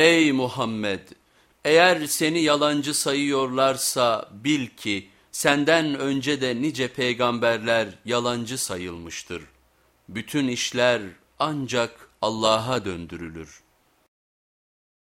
Ey Muhammed! Eğer seni yalancı sayıyorlarsa bil ki senden önce de nice peygamberler yalancı sayılmıştır. Bütün işler ancak Allah'a döndürülür.''